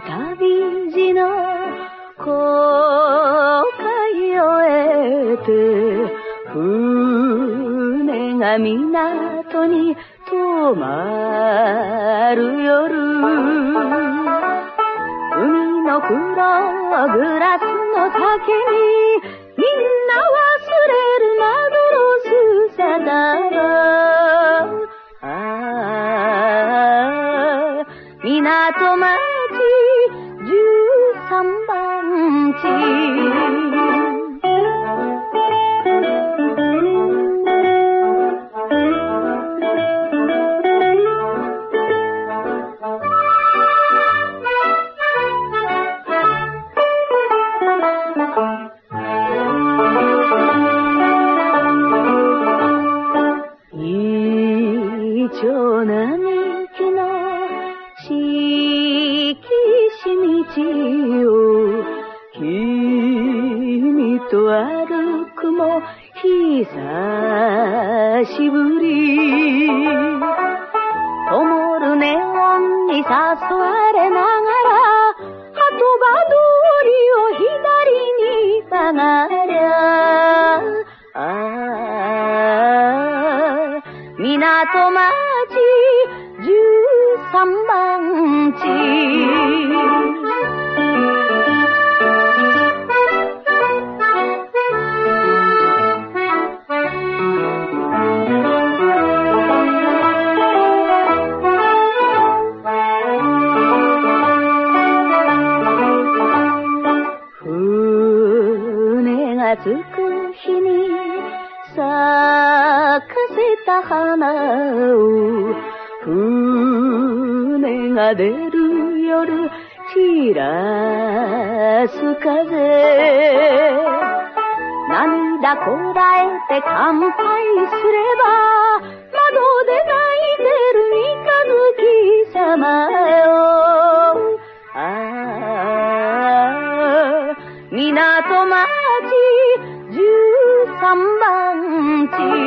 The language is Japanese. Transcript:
旅路の航海を得て、船が港に泊まる夜。海の黒グラスの酒に、みんな忘れるマグロスさだろう。港町十三番地を君と歩くも久しぶり。灯るネオンに誘われながら鳩場通りを左に曲がりゃああ港町十三番地。づく日に咲かせた花を船が出る夜散らす風。涙こらえて乾杯すれば窓で泣いてる三日月様よ。ああ港町 hiếu tâm bằng chiều